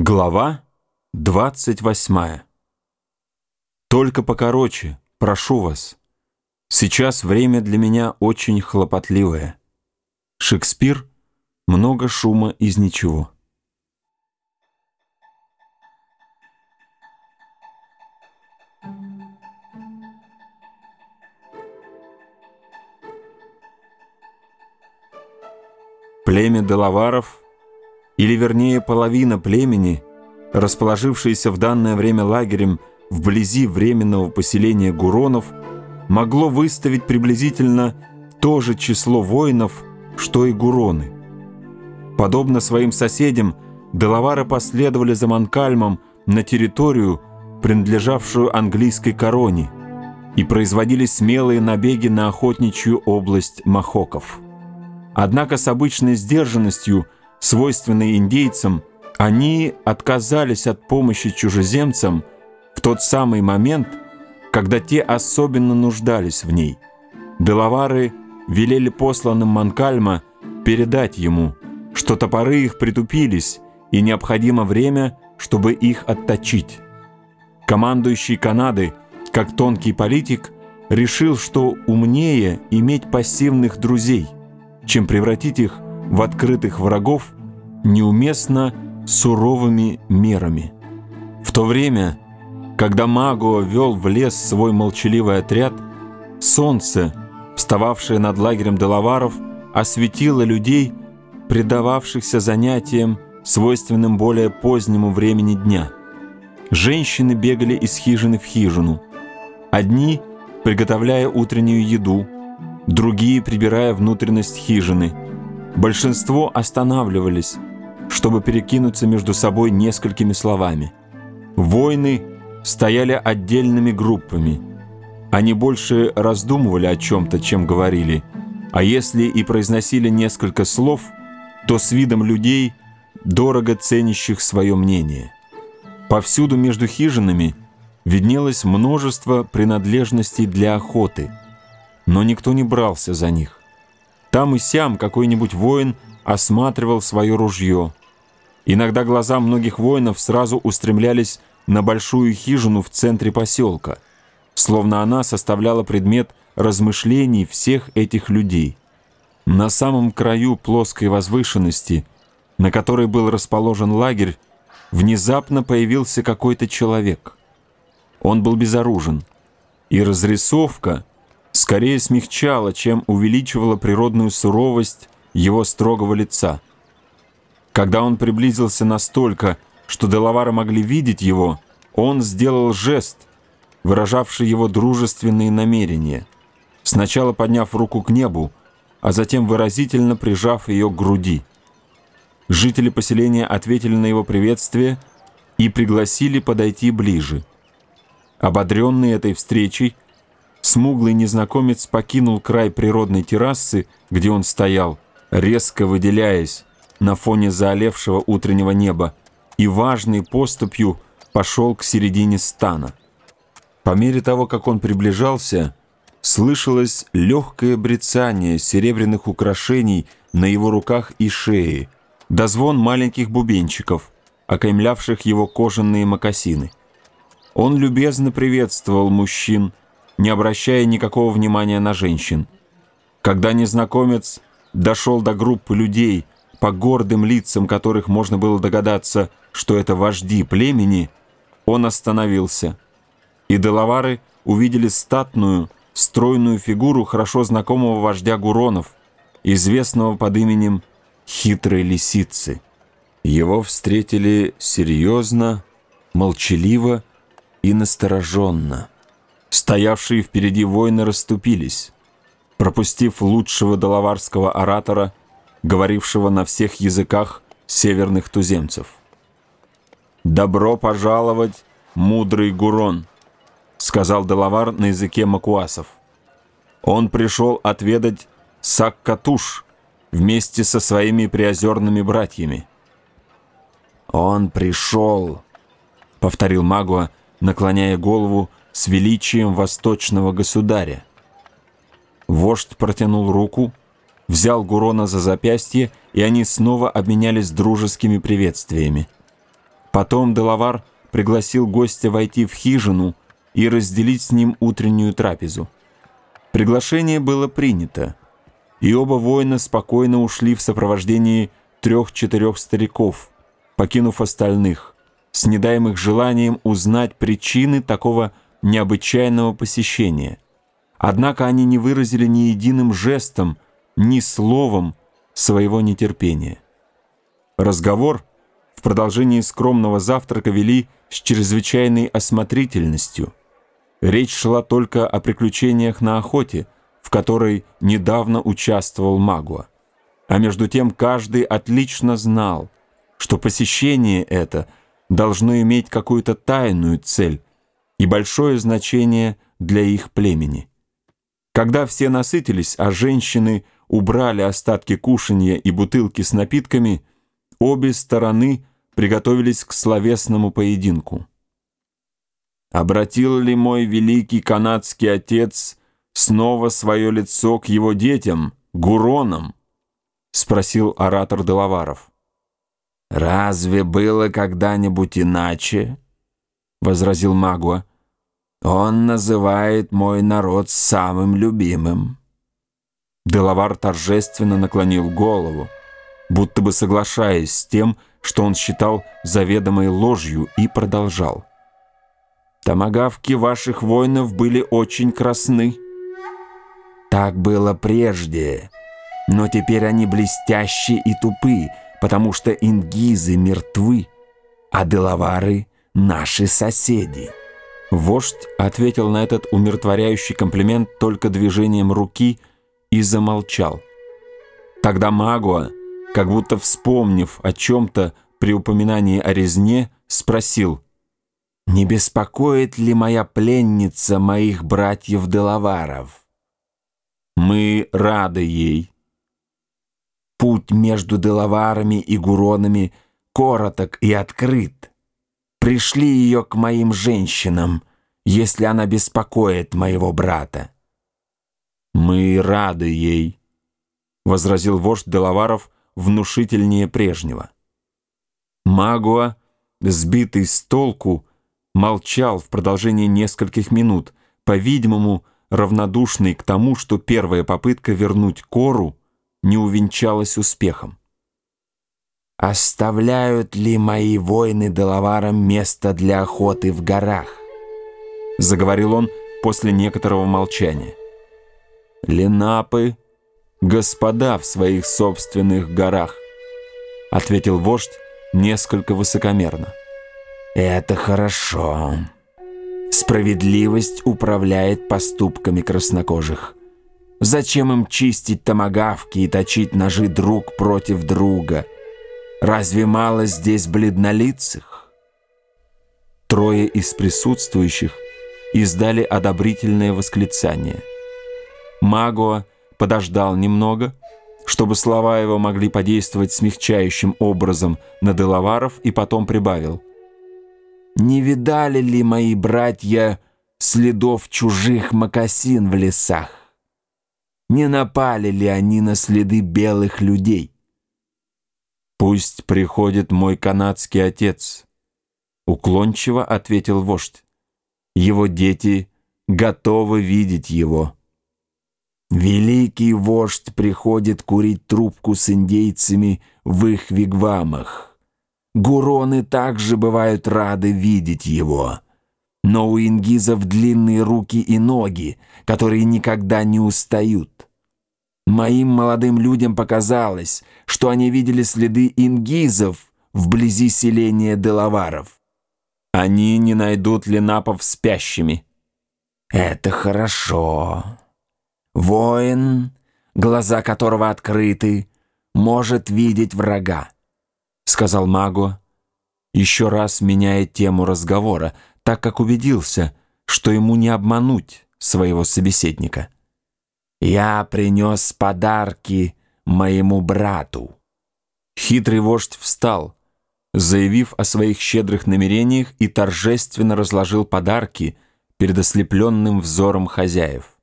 Глава 28 Только покороче, прошу вас. Сейчас время для меня очень хлопотливое. Шекспир «Много шума из ничего». Племя Делаваров – или вернее половина племени, расположившаяся в данное время лагерем вблизи временного поселения Гуронов, могло выставить приблизительно то же число воинов, что и Гуроны. Подобно своим соседям, Делавары последовали за Манкальмом на территорию, принадлежавшую английской короне, и производили смелые набеги на охотничью область Махоков. Однако с обычной сдержанностью – свойственной индейцам, они отказались от помощи чужеземцам в тот самый момент, когда те особенно нуждались в ней. Делавары велели посланным Манкальма передать ему, что топоры их притупились, и необходимо время, чтобы их отточить. Командующий Канады, как тонкий политик, решил, что умнее иметь пассивных друзей, чем превратить их в открытых врагов неуместно суровыми мерами. В то время, когда Магуа вел в лес свой молчаливый отряд, солнце, встававшее над лагерем Делаваров, осветило людей, предававшихся занятиям, свойственным более позднему времени дня. Женщины бегали из хижины в хижину. Одни, приготовляя утреннюю еду, другие, прибирая внутренность хижины – Большинство останавливались, чтобы перекинуться между собой несколькими словами. Войны стояли отдельными группами. Они больше раздумывали о чем-то, чем говорили, а если и произносили несколько слов, то с видом людей, дорого ценящих свое мнение. Повсюду между хижинами виднелось множество принадлежностей для охоты, но никто не брался за них. Там и сям какой-нибудь воин осматривал свое ружье. Иногда глаза многих воинов сразу устремлялись на большую хижину в центре поселка, словно она составляла предмет размышлений всех этих людей. На самом краю плоской возвышенности, на которой был расположен лагерь, внезапно появился какой-то человек. Он был безоружен, и разрисовка — скорее смягчала, чем увеличивала природную суровость его строгого лица. Когда он приблизился настолько, что Делавары могли видеть его, он сделал жест, выражавший его дружественные намерения, сначала подняв руку к небу, а затем выразительно прижав ее к груди. Жители поселения ответили на его приветствие и пригласили подойти ближе. Ободренный этой встречей, Смуглый незнакомец покинул край природной террасы, где он стоял, резко выделяясь на фоне заолевшего утреннего неба, и важной поступью пошел к середине стана. По мере того, как он приближался, слышалось легкое брецание серебряных украшений на его руках и шее, дозвон маленьких бубенчиков, окаймлявших его кожаные мокасины. Он любезно приветствовал мужчин, не обращая никакого внимания на женщин. Когда незнакомец дошел до группы людей, по гордым лицам которых можно было догадаться, что это вожди племени, он остановился. И Делавары увидели статную, стройную фигуру хорошо знакомого вождя Гуронов, известного под именем «Хитрой лисицы». Его встретили серьезно, молчаливо и настороженно. Стоявшие впереди воины расступились, пропустив лучшего доловарского оратора, говорившего на всех языках северных туземцев. «Добро пожаловать, мудрый Гурон», — сказал Делавар на языке макуасов. Он пришел отведать Саккатуш вместе со своими приозерными братьями. «Он пришел», — повторил Магуа, наклоняя голову с величием восточного государя. Вождь протянул руку, взял Гурона за запястье, и они снова обменялись дружескими приветствиями. Потом Делавар пригласил гостя войти в хижину и разделить с ним утреннюю трапезу. Приглашение было принято, и оба воина спокойно ушли в сопровождении трех-четырех стариков, покинув остальных, с недаемых желанием узнать причины такого необычайного посещения. Однако они не выразили ни единым жестом, ни словом своего нетерпения. Разговор в продолжении скромного завтрака вели с чрезвычайной осмотрительностью. Речь шла только о приключениях на охоте, в которой недавно участвовал Магуа. А между тем каждый отлично знал, что посещение это должно иметь какую-то тайную цель и большое значение для их племени. Когда все насытились, а женщины убрали остатки кушанья и бутылки с напитками, обе стороны приготовились к словесному поединку. Обратил ли мой великий канадский отец снова свое лицо к его детям, гуронам? Спросил оратор Делаваров. «Разве было когда-нибудь иначе?» Возразил Магуа. «Он называет мой народ самым любимым». Делавар торжественно наклонил голову, будто бы соглашаясь с тем, что он считал заведомой ложью, и продолжал. «Томагавки ваших воинов были очень красны». «Так было прежде, но теперь они блестящие и тупы, потому что ингизы мертвы, а делавары — наши соседи». Вождь ответил на этот умиротворяющий комплимент только движением руки и замолчал. Тогда Магуа как будто вспомнив о чем-то при упоминании о резне, спросил, «Не беспокоит ли моя пленница моих братьев Делаваров?» «Мы рады ей». Путь между Делаварами и Гуронами короток и открыт. Пришли ее к моим женщинам, если она беспокоит моего брата. «Мы рады ей», — возразил вождь Делаваров, — внушительнее прежнего. Магуа, сбитый с толку, молчал в продолжении нескольких минут, по-видимому, равнодушный к тому, что первая попытка вернуть Кору не увенчалась успехом. «Оставляют ли мои воины Делаварам место для охоты в горах?» Заговорил он после некоторого молчания. «Ленапы господа в своих собственных горах», — ответил вождь несколько высокомерно. «Это хорошо. Справедливость управляет поступками краснокожих. Зачем им чистить томагавки и точить ножи друг против друга? Разве мало здесь бледнолицых?» Трое из присутствующих издали одобрительное восклицание. Магуа — подождал немного, чтобы слова его могли подействовать смягчающим образом на Делаваров, и потом прибавил. «Не видали ли мои братья следов чужих мокасин в лесах? Не напали ли они на следы белых людей?» «Пусть приходит мой канадский отец», — уклончиво ответил вождь. «Его дети готовы видеть его». Великий вождь приходит курить трубку с индейцами в их вигвамах. Гуроны также бывают рады видеть его. Но у ингизов длинные руки и ноги, которые никогда не устают. Моим молодым людям показалось, что они видели следы ингизов вблизи селения Делаваров. Они не найдут ленапов спящими. Это хорошо. Воин, глаза которого открыты, может видеть врага, сказал Маго, еще раз меняя тему разговора, так как убедился, что ему не обмануть своего собеседника. «Я принес подарки моему брату». Хитрый вождь встал, заявив о своих щедрых намерениях и торжественно разложил подарки перед ослепленным взором хозяев.